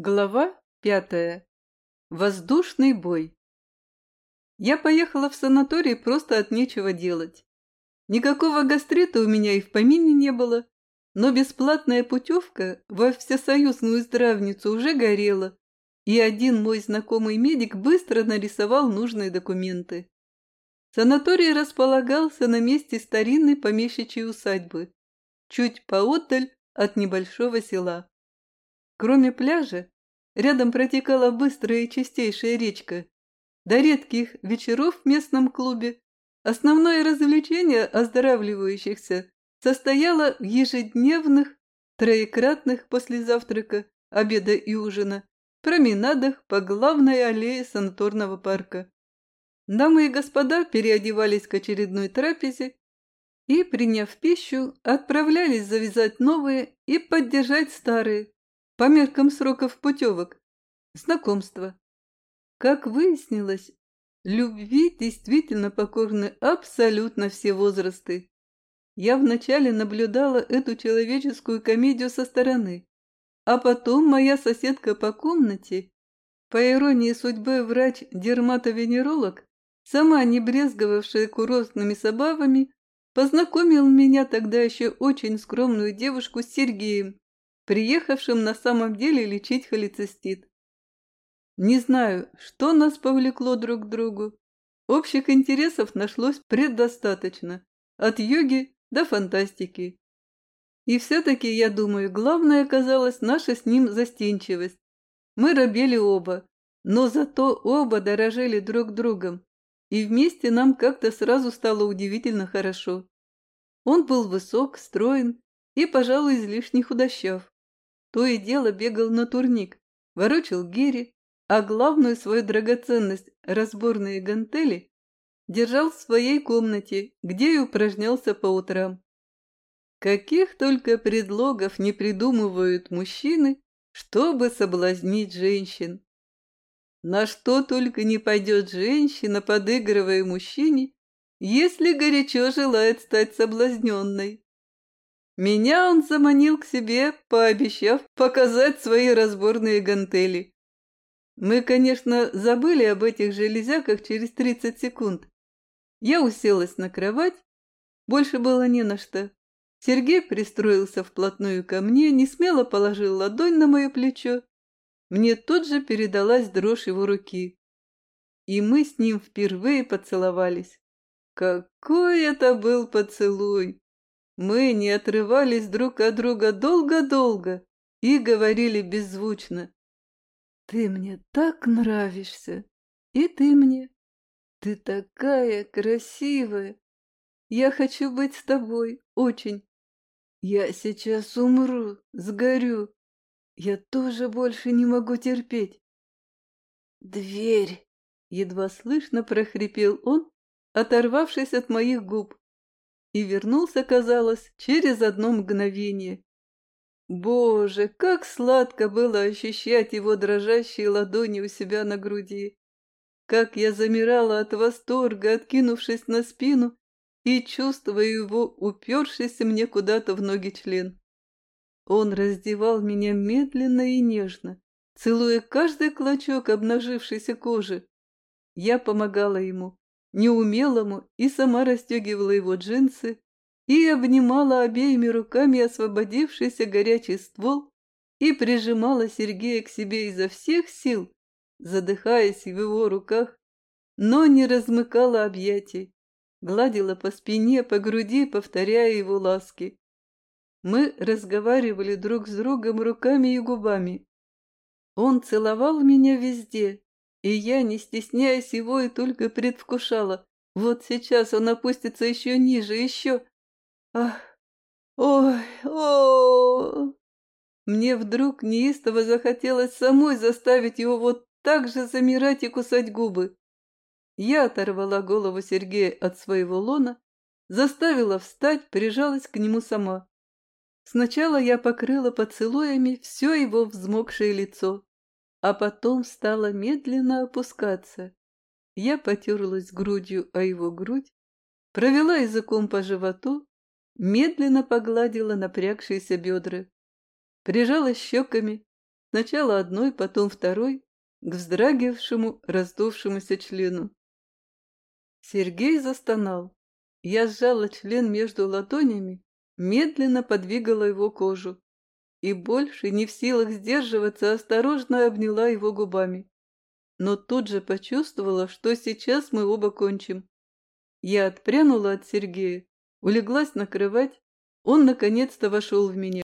Глава пятая. Воздушный бой. Я поехала в санаторий просто от нечего делать. Никакого гастрита у меня и в помине не было, но бесплатная путевка во всесоюзную здравницу уже горела, и один мой знакомый медик быстро нарисовал нужные документы. Санаторий располагался на месте старинной помещичьей усадьбы, чуть поотдаль от небольшого села. Кроме пляжа, рядом протекала быстрая и чистейшая речка. До редких вечеров в местном клубе основное развлечение оздоравливающихся состояло в ежедневных, троекратных после завтрака, обеда и ужина, променадах по главной аллее санаторного парка. Дамы и господа переодевались к очередной трапезе и, приняв пищу, отправлялись завязать новые и поддержать старые, по меркам сроков путевок, знакомства. Как выяснилось, любви действительно покорны абсолютно все возрасты. Я вначале наблюдала эту человеческую комедию со стороны, а потом моя соседка по комнате, по иронии судьбы врач-дерматовенеролог, сама не брезговавшая курортными собавами, познакомил меня тогда еще очень скромную девушку с Сергеем, приехавшим на самом деле лечить холецистит. Не знаю, что нас повлекло друг к другу. Общих интересов нашлось предостаточно, от йоги до фантастики. И все-таки, я думаю, главное оказалась наша с ним застенчивость. Мы робели оба, но зато оба дорожили друг другом, и вместе нам как-то сразу стало удивительно хорошо. Он был высок, строен и, пожалуй, излишне худощав. То и дело бегал на турник, ворочил гири, а главную свою драгоценность, разборные гантели, держал в своей комнате, где и упражнялся по утрам. Каких только предлогов не придумывают мужчины, чтобы соблазнить женщин. На что только не пойдет женщина, подыгрывая мужчине, если горячо желает стать соблазненной. Меня он заманил к себе, пообещав показать свои разборные гантели. Мы, конечно, забыли об этих железяках через 30 секунд. Я уселась на кровать, больше было не на что. Сергей пристроился вплотную ко мне, не смело положил ладонь на мое плечо. Мне тут же передалась дрожь его руки. И мы с ним впервые поцеловались. Какой это был поцелуй! Мы не отрывались друг от друга долго-долго и говорили беззвучно. «Ты мне так нравишься, и ты мне. Ты такая красивая. Я хочу быть с тобой, очень. Я сейчас умру, сгорю. Я тоже больше не могу терпеть». «Дверь!» — едва слышно прохрипел он, оторвавшись от моих губ и вернулся, казалось, через одно мгновение. Боже, как сладко было ощущать его дрожащие ладони у себя на груди! Как я замирала от восторга, откинувшись на спину и чувствуя его упершийся мне куда-то в ноги член. Он раздевал меня медленно и нежно, целуя каждый клочок обнажившейся кожи. Я помогала ему, неумелому и сама расстегивала его джинсы и обнимала обеими руками освободившийся горячий ствол и прижимала Сергея к себе изо всех сил, задыхаясь в его руках, но не размыкала объятий, гладила по спине, по груди, повторяя его ласки. Мы разговаривали друг с другом руками и губами. Он целовал меня везде, и я, не стесняясь его, и только предвкушала. Вот сейчас он опустится еще ниже, еще. Ах, ой, о, Мне вдруг неистово захотелось самой заставить его вот так же замирать и кусать губы. Я оторвала голову Сергея от своего лона, заставила встать, прижалась к нему сама. Сначала я покрыла поцелуями все его взмокшее лицо а потом стала медленно опускаться. Я потерлась грудью о его грудь, провела языком по животу, медленно погладила напрягшиеся бедра, прижала щеками, Сначала одной, потом второй, к вздрагивавшему, раздувшемуся члену. Сергей застонал. Я сжала член между ладонями, медленно подвигала его кожу и больше, не в силах сдерживаться, осторожно обняла его губами. Но тут же почувствовала, что сейчас мы оба кончим. Я отпрянула от Сергея, улеглась на кровать, он наконец-то вошел в меня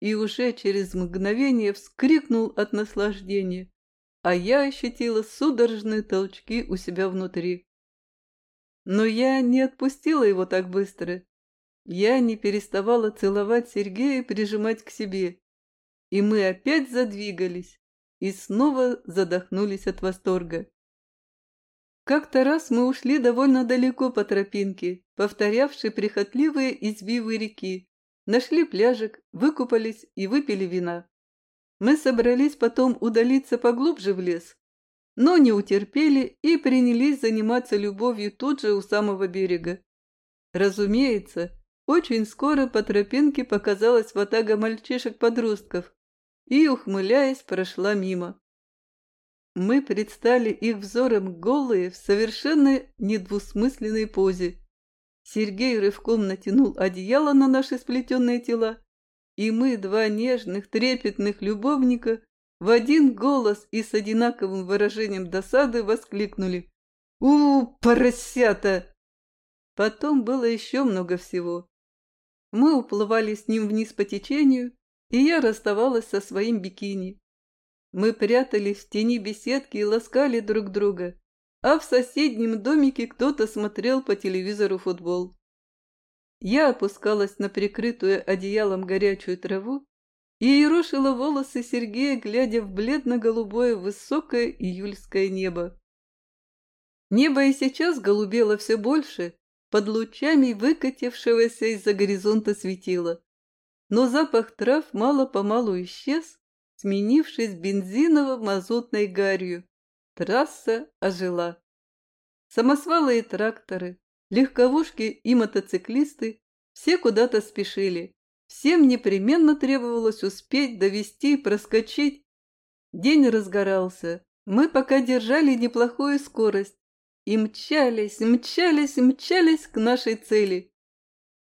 и уже через мгновение вскрикнул от наслаждения, а я ощутила судорожные толчки у себя внутри. Но я не отпустила его так быстро. Я не переставала целовать Сергея и прижимать к себе. И мы опять задвигались и снова задохнулись от восторга. Как-то раз мы ушли довольно далеко по тропинке, повторявшей прихотливые извивы реки, нашли пляжик, выкупались и выпили вина. Мы собрались потом удалиться поглубже в лес, но не утерпели и принялись заниматься любовью тут же у самого берега. Разумеется, очень скоро по тропинке показалась ватага мальчишек-подростков и, ухмыляясь, прошла мимо. Мы предстали их взором голые в совершенно недвусмысленной позе. Сергей рывком натянул одеяло на наши сплетенные тела, и мы, два нежных, трепетных любовника, в один голос и с одинаковым выражением досады воскликнули «У, поросята!» Потом было еще много всего. Мы уплывали с ним вниз по течению, и я расставалась со своим бикини. Мы прятались в тени беседки и ласкали друг друга, а в соседнем домике кто-то смотрел по телевизору футбол. Я опускалась на прикрытую одеялом горячую траву и ерошила волосы Сергея, глядя в бледно-голубое высокое июльское небо. Небо и сейчас голубело все больше, под лучами выкатившегося из-за горизонта светила. Но запах трав мало-помалу исчез, сменившись бензиново-мазутной гарью. Трасса ожила. Самосвалы и тракторы, легковушки и мотоциклисты все куда-то спешили. Всем непременно требовалось успеть, довести, проскочить. День разгорался. Мы пока держали неплохую скорость и мчались, мчались, мчались к нашей цели.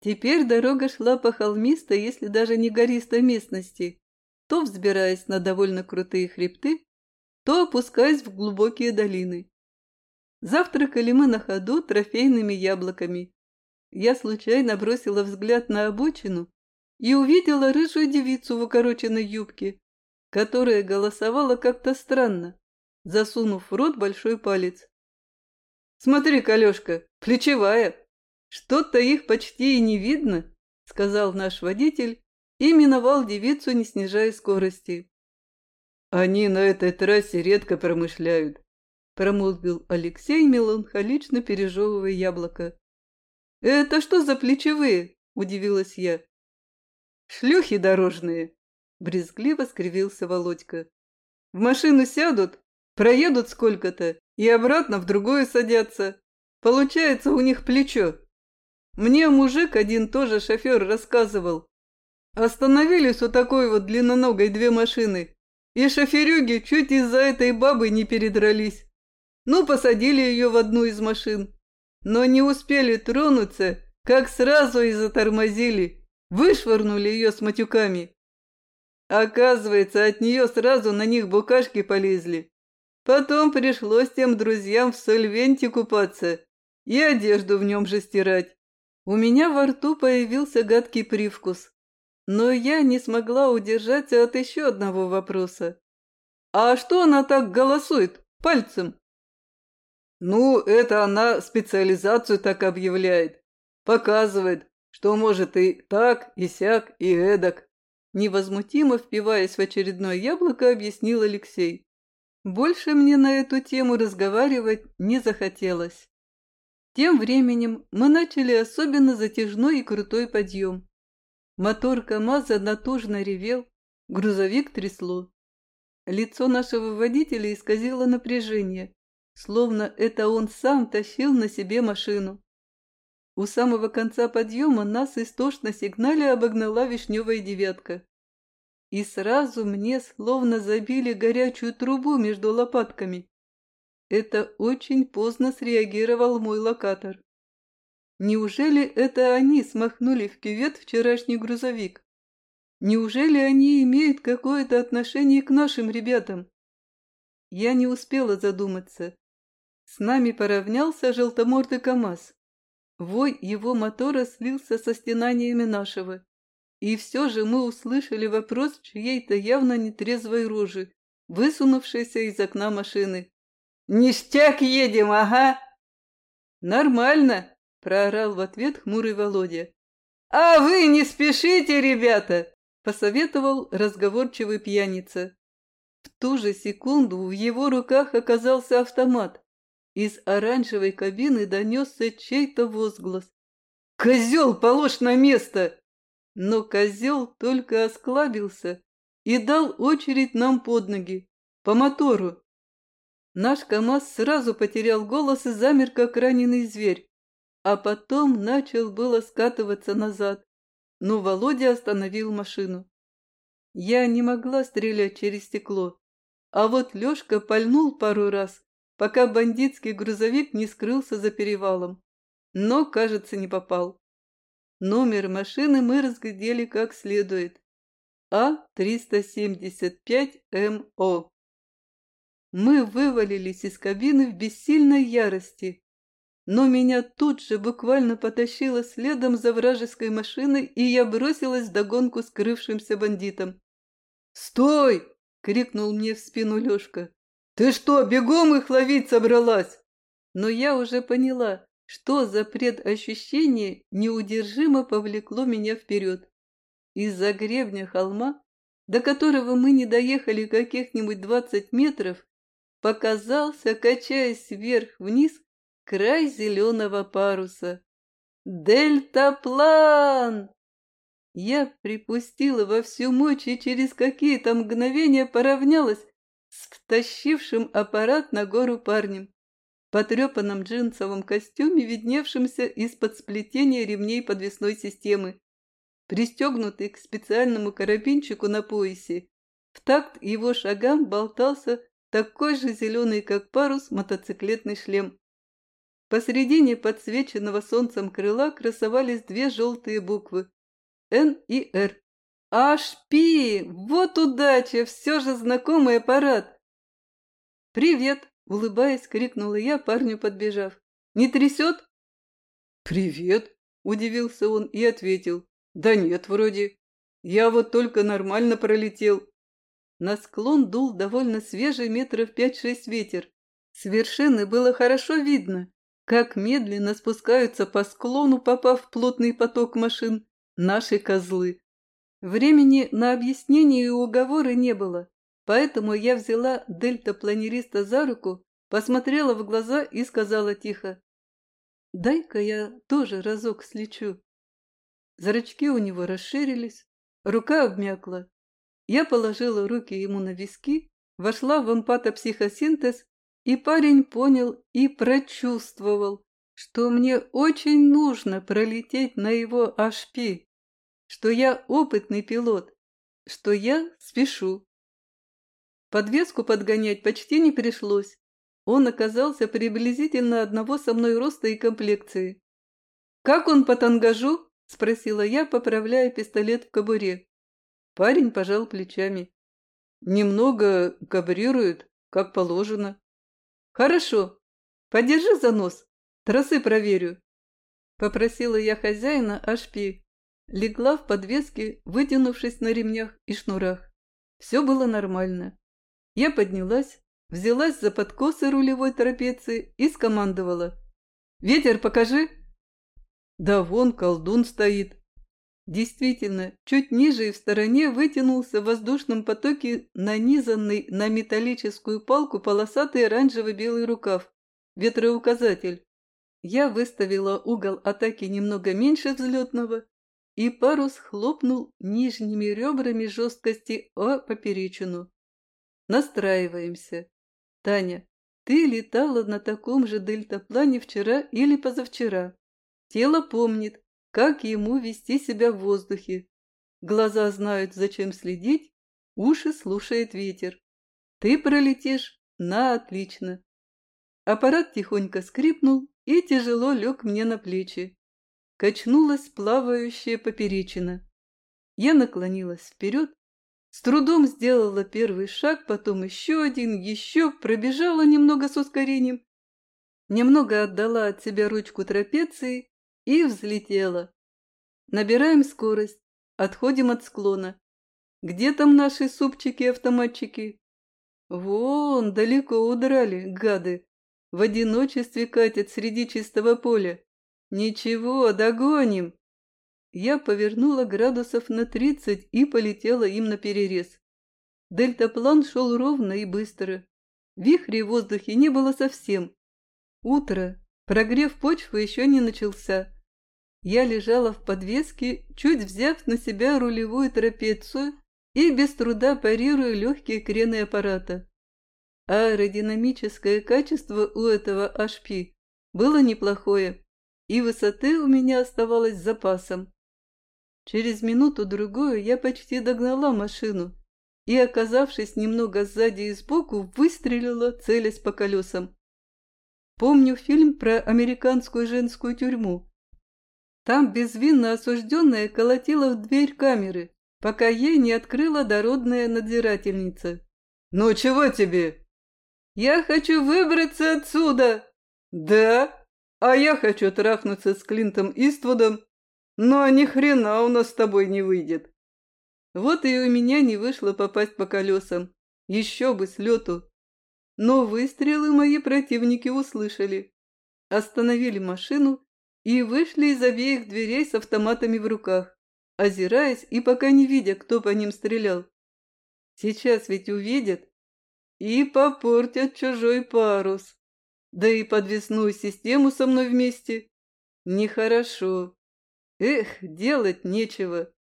Теперь дорога шла по холмистой, если даже не гористой местности, то взбираясь на довольно крутые хребты, то опускаясь в глубокие долины. Завтракали мы на ходу трофейными яблоками. Я случайно бросила взгляд на обочину и увидела рыжую девицу в укороченной юбке, которая голосовала как-то странно, засунув в рот большой палец. «Смотри, Калешка, плечевая! Что-то их почти и не видно», — сказал наш водитель и миновал девицу, не снижая скорости. «Они на этой трассе редко промышляют», — промолвил Алексей, меланхолично пережевывая яблоко. «Это что за плечевые?» — удивилась я. «Шлюхи дорожные!» — брезгливо скривился Володька. «В машину сядут, проедут сколько-то и обратно в другое садятся. Получается у них плечо. Мне мужик один тоже шофер рассказывал. Остановились у такой вот длинноногой две машины, и шоферюги чуть из-за этой бабы не передрались. Ну, посадили ее в одну из машин, но не успели тронуться, как сразу и затормозили. Вышвырнули ее с матюками. Оказывается, от нее сразу на них букашки полезли. Потом пришлось тем друзьям в сольвенте купаться и одежду в нем же стирать. У меня во рту появился гадкий привкус. Но я не смогла удержаться от еще одного вопроса. «А что она так голосует? Пальцем?» «Ну, это она специализацию так объявляет. Показывает, что может и так, и сяк, и эдак. Невозмутимо впиваясь в очередное яблоко, объяснил Алексей. Больше мне на эту тему разговаривать не захотелось. Тем временем мы начали особенно затяжной и крутой подъем. Мотор КамАЗа натужно ревел, грузовик трясло. Лицо нашего водителя исказило напряжение, словно это он сам тащил на себе машину. У самого конца подъема нас истошно сигнале обогнала вишневая девятка. И сразу мне словно забили горячую трубу между лопатками. Это очень поздно среагировал мой локатор. Неужели это они смахнули в кювет вчерашний грузовик? Неужели они имеют какое-то отношение к нашим ребятам? Я не успела задуматься. С нами поравнялся желтомордый КамАЗ. Вой его мотора слился со стенаниями нашего. И все же мы услышали вопрос чьей-то явно нетрезвой рожи, высунувшейся из окна машины. «Ништяк едем, ага!» «Нормально!» – проорал в ответ хмурый Володя. «А вы не спешите, ребята!» – посоветовал разговорчивый пьяница. В ту же секунду в его руках оказался автомат. Из оранжевой кабины донесся чей-то возглас. «Козел, положь на место!» Но козел только осклабился и дал очередь нам под ноги, по мотору. Наш КамАЗ сразу потерял голос и замер, как раненый зверь, а потом начал было скатываться назад, но Володя остановил машину. Я не могла стрелять через стекло, а вот Лёшка пальнул пару раз, пока бандитский грузовик не скрылся за перевалом, но, кажется, не попал. Номер машины мы разглядели как следует. А-375МО. Мы вывалились из кабины в бессильной ярости, но меня тут же буквально потащило следом за вражеской машиной, и я бросилась догонку скрывшимся бандитам. «Стой!» — крикнул мне в спину Лёшка. «Ты что, бегом их ловить собралась?» Но я уже поняла, что за предощущение неудержимо повлекло меня вперед. Из-за гребня холма, до которого мы не доехали каких-нибудь двадцать метров, показался, качаясь вверх-вниз, край зеленого паруса. «Дельтаплан!» Я припустила во всю мощь и через какие-то мгновения поравнялась с втащившим аппарат на гору парнем потрепанном джинсовом костюме, видневшемся из-под сплетения ремней подвесной системы. Пристегнутый к специальному карабинчику на поясе, в такт его шагам болтался такой же зеленый, как парус, мотоциклетный шлем. Посередине подсвеченного солнцем крыла красовались две желтые буквы – Н и Р. «Ашпи! Вот удача! Все же знакомый аппарат!» «Привет!» Улыбаясь, крикнула я парню, подбежав. «Не трясет?» «Привет!» – удивился он и ответил. «Да нет, вроде. Я вот только нормально пролетел». На склон дул довольно свежий метров пять-шесть ветер. С вершины было хорошо видно, как медленно спускаются по склону, попав в плотный поток машин, наши козлы. Времени на объяснение и уговоры не было. Поэтому я взяла дельтапланериста за руку, посмотрела в глаза и сказала тихо, «Дай-ка я тоже разок слечу». Зрачки у него расширились, рука обмякла. Я положила руки ему на виски, вошла в эмпатопсихосинтез, и парень понял и прочувствовал, что мне очень нужно пролететь на его HP, что я опытный пилот, что я спешу. Подвеску подгонять почти не пришлось. Он оказался приблизительно одного со мной роста и комплекции. «Как он по тангажу?» – спросила я, поправляя пистолет в кобуре. Парень пожал плечами. «Немного кабрирует, как положено». «Хорошо. Подержи за нос. Тросы проверю». Попросила я хозяина Ашпи. Легла в подвеске, вытянувшись на ремнях и шнурах. Все было нормально. Я поднялась, взялась за подкосы рулевой трапеции и скомандовала. «Ветер покажи!» «Да вон колдун стоит!» Действительно, чуть ниже и в стороне вытянулся в воздушном потоке нанизанный на металлическую палку полосатый оранжево-белый рукав, ветроуказатель. Я выставила угол атаки немного меньше взлетного, и парус хлопнул нижними ребрами жесткости о поперечину. Настраиваемся. Таня, ты летала на таком же дельтаплане вчера или позавчера. Тело помнит, как ему вести себя в воздухе. Глаза знают, зачем следить, уши слушает ветер. Ты пролетишь на отлично. Аппарат тихонько скрипнул и тяжело лег мне на плечи. Качнулась плавающая поперечина. Я наклонилась вперед, с трудом сделала первый шаг, потом еще один, еще, пробежала немного с ускорением, немного отдала от себя ручку трапеции и взлетела. Набираем скорость, отходим от склона. Где там наши супчики-автоматчики? Вон, далеко удрали, гады. В одиночестве катят среди чистого поля. Ничего, догоним. Я повернула градусов на тридцать и полетела им на перерез. Дельтаплан шел ровно и быстро. Вихрей в воздухе не было совсем. Утро, прогрев почвы, еще не начался. Я лежала в подвеске, чуть взяв на себя рулевую трапецию и без труда парируя легкие крены аппарата. Аэродинамическое качество у этого HP было неплохое, и высоты у меня оставалось с запасом. Через минуту-другую я почти догнала машину и, оказавшись немного сзади и сбоку, выстрелила, целясь по колесам. Помню фильм про американскую женскую тюрьму. Там безвинно осужденная колотила в дверь камеры, пока ей не открыла дородная надзирательница. «Ну чего тебе?» «Я хочу выбраться отсюда!» «Да? А я хочу трахнуться с Клинтом Иствудом но ни хрена у нас с тобой не выйдет. Вот и у меня не вышло попасть по колесам. Еще бы с лету. Но выстрелы мои противники услышали. Остановили машину и вышли из обеих дверей с автоматами в руках, озираясь и пока не видя, кто по ним стрелял. Сейчас ведь увидят и попортят чужой парус. Да и подвесную систему со мной вместе. Нехорошо. Эх, делать нечего.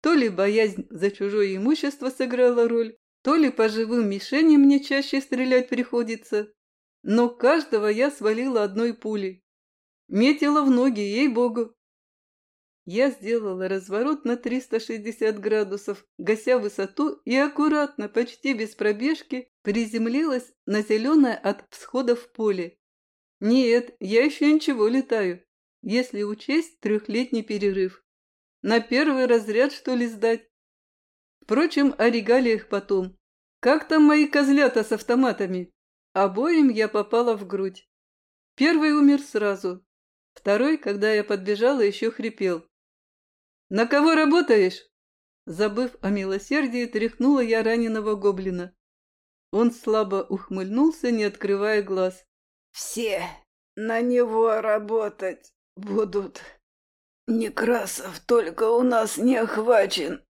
То ли боязнь за чужое имущество сыграла роль, то ли по живым мишеням мне чаще стрелять приходится. Но каждого я свалила одной пулей. Метила в ноги, ей-богу. Я сделала разворот на 360 градусов, гася высоту и аккуратно, почти без пробежки, приземлилась на зеленое от всхода в поле. Нет, я еще ничего летаю если учесть трехлетний перерыв. На первый разряд, что ли, сдать? Впрочем, о регалиях потом. Как там мои козлята с автоматами? Обоим я попала в грудь. Первый умер сразу. Второй, когда я подбежала, еще хрипел. «На кого работаешь?» Забыв о милосердии, тряхнула я раненого гоблина. Он слабо ухмыльнулся, не открывая глаз. «Все на него работать!» Будут. Некрасов только у нас не охвачен.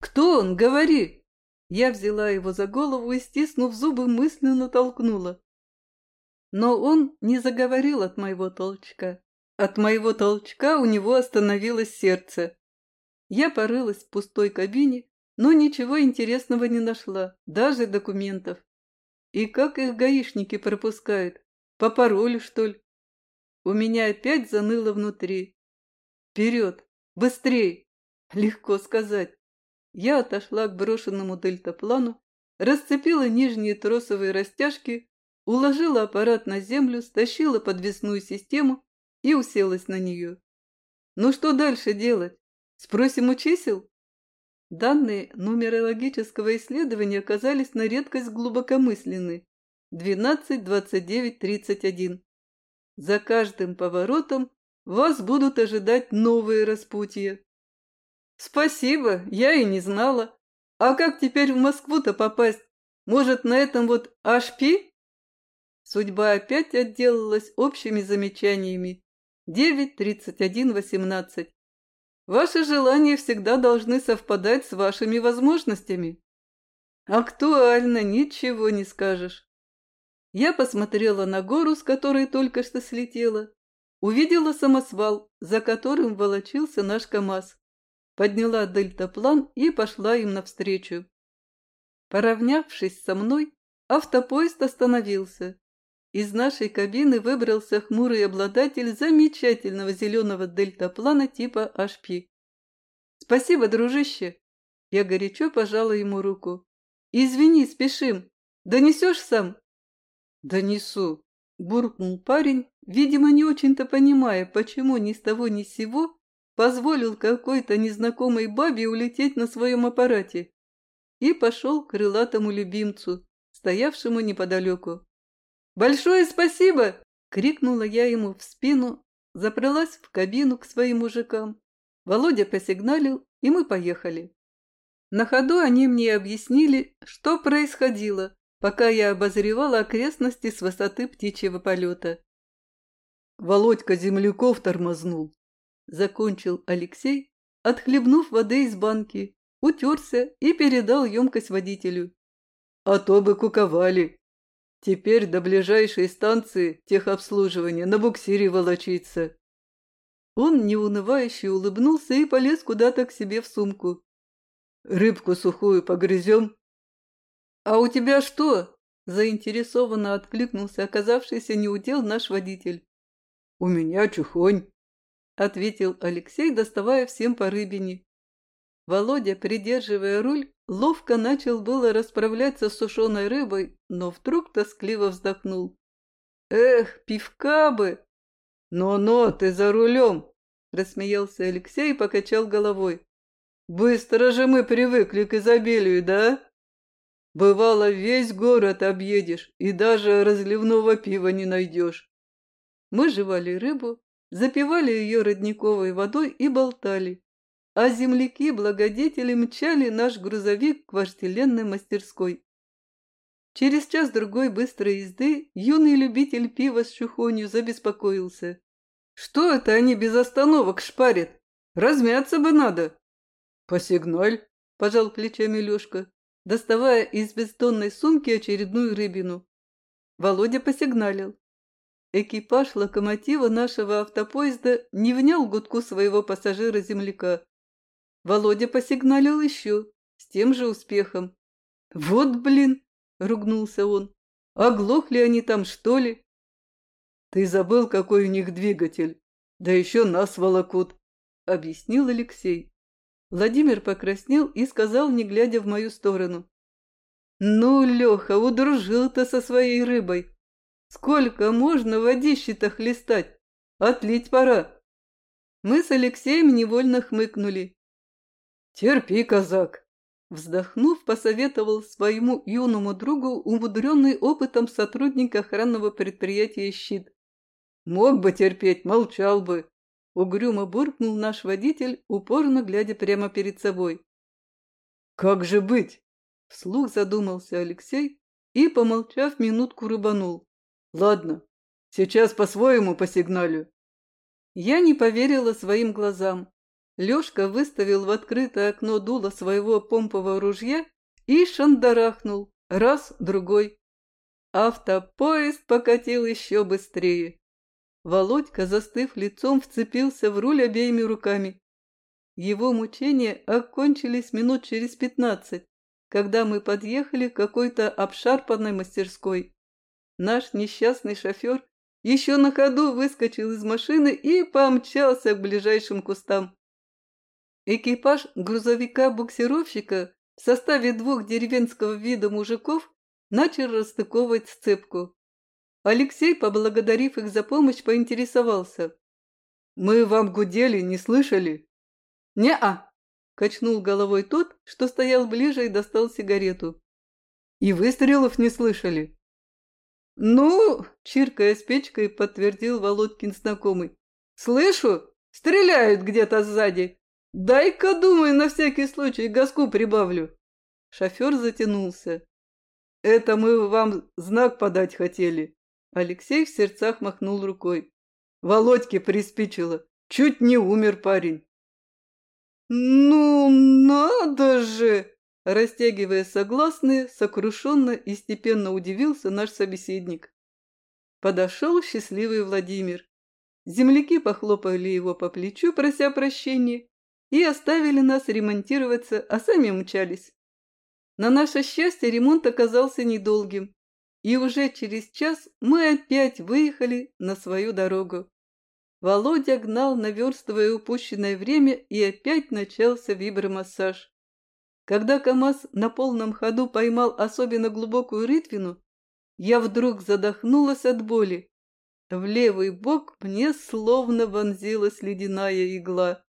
Кто он? Говори. Я взяла его за голову и, стиснув зубы, мысленно толкнула. Но он не заговорил от моего толчка. От моего толчка у него остановилось сердце. Я порылась в пустой кабине, но ничего интересного не нашла, даже документов. И как их гаишники пропускают? По паролю, что ли? У меня опять заныло внутри. Вперед! Быстрей! Легко сказать. Я отошла к брошенному дельтаплану, расцепила нижние тросовые растяжки, уложила аппарат на землю, стащила подвесную систему и уселась на нее. Ну что дальше делать? Спросим у чисел? Данные нумерологического исследования оказались на редкость глубокомысленны. 12, 29, 31. За каждым поворотом вас будут ожидать новые распутья. Спасибо, я и не знала. А как теперь в Москву-то попасть? Может, на этом вот HP? Судьба опять отделалась общими замечаниями. 9.31.18. Ваши желания всегда должны совпадать с вашими возможностями. Актуально, ничего не скажешь. Я посмотрела на гору, с которой только что слетела. Увидела самосвал, за которым волочился наш КамАЗ. Подняла дельтаплан и пошла им навстречу. Поравнявшись со мной, автопоезд остановился. Из нашей кабины выбрался хмурый обладатель замечательного зеленого дельтаплана типа HP. «Спасибо, дружище!» Я горячо пожала ему руку. «Извини, спешим. Донесешь сам?» «Донесу», – буркнул парень, видимо, не очень-то понимая, почему ни с того ни с сего позволил какой-то незнакомой бабе улететь на своем аппарате и пошел к крылатому любимцу, стоявшему неподалеку. «Большое спасибо!» — крикнула я ему в спину, запрялась в кабину к своим мужикам. Володя посигналил, и мы поехали. На ходу они мне объяснили, что происходило, пока я обозревала окрестности с высоты птичьего полета. Володька земляков тормознул. Закончил Алексей, отхлебнув воды из банки, утерся и передал емкость водителю. А то бы куковали. Теперь до ближайшей станции техобслуживания на буксире волочиться. Он неунывающе улыбнулся и полез куда-то к себе в сумку. «Рыбку сухую погрызем?» «А у тебя что?» – заинтересованно откликнулся оказавшийся неудел наш водитель. «У меня чухонь», – ответил Алексей, доставая всем по рыбине. Володя, придерживая руль, ловко начал было расправляться с сушеной рыбой, но вдруг тоскливо вздохнул. «Эх, пивка бы!» «Но-но, ты за рулем!» – рассмеялся Алексей и покачал головой. «Быстро же мы привыкли к изобилию, да? Бывало, весь город объедешь и даже разливного пива не найдешь». Мы жевали рыбу, запивали ее родниковой водой и болтали а земляки-благодетели мчали наш грузовик к вожделенной мастерской. Через час-другой быстрой езды юный любитель пива с чухонью забеспокоился. «Что это они без остановок шпарят? Размяться бы надо!» «Посигналь!» – пожал плечами Лешка, доставая из бездонной сумки очередную рыбину. Володя посигналил. Экипаж локомотива нашего автопоезда не внял гудку своего пассажира-земляка. Володя посигналил еще, с тем же успехом. «Вот блин!» — ругнулся он. «Оглохли они там, что ли?» «Ты забыл, какой у них двигатель? Да еще нас волокут!» — объяснил Алексей. Владимир покраснел и сказал, не глядя в мою сторону. «Ну, Леха, удружил-то со своей рыбой. Сколько можно водище-то хлестать? Отлить пора!» Мы с Алексеем невольно хмыкнули. «Терпи, казак!» Вздохнув, посоветовал своему юному другу умудренный опытом сотрудник охранного предприятия «Щит». «Мог бы терпеть, молчал бы!» Угрюмо буркнул наш водитель, упорно глядя прямо перед собой. «Как же быть?» Вслух задумался Алексей и, помолчав, минутку рыбанул. «Ладно, сейчас по-своему посигналю». Я не поверила своим глазам. Лёшка выставил в открытое окно дуло своего помпового ружья и шандарахнул. Раз, другой. Автопоезд покатил еще быстрее. Володька, застыв лицом, вцепился в руль обеими руками. Его мучения окончились минут через пятнадцать, когда мы подъехали к какой-то обшарпанной мастерской. Наш несчастный шофер еще на ходу выскочил из машины и помчался к ближайшим кустам. Экипаж грузовика-буксировщика в составе двух деревенского вида мужиков начал расстыковывать сцепку. Алексей, поблагодарив их за помощь, поинтересовался. «Мы вам гудели, не слышали?» «Не-а!» – качнул головой тот, что стоял ближе и достал сигарету. «И выстрелов не слышали?» «Ну!» – чиркая спичкой, подтвердил Володькин знакомый. «Слышу! Стреляют где-то сзади!» «Дай-ка, думаю, на всякий случай газку прибавлю». Шофер затянулся. «Это мы вам знак подать хотели». Алексей в сердцах махнул рукой. Володьке приспичило. Чуть не умер парень. «Ну, надо же!» Растягивая согласные, сокрушенно и степенно удивился наш собеседник. Подошел счастливый Владимир. Земляки похлопали его по плечу, прося прощения, и оставили нас ремонтироваться, а сами мчались. На наше счастье ремонт оказался недолгим, и уже через час мы опять выехали на свою дорогу. Володя гнал, наверстывая упущенное время, и опять начался вибромассаж. Когда КамАЗ на полном ходу поймал особенно глубокую рытвину, я вдруг задохнулась от боли. В левый бок мне словно вонзилась ледяная игла.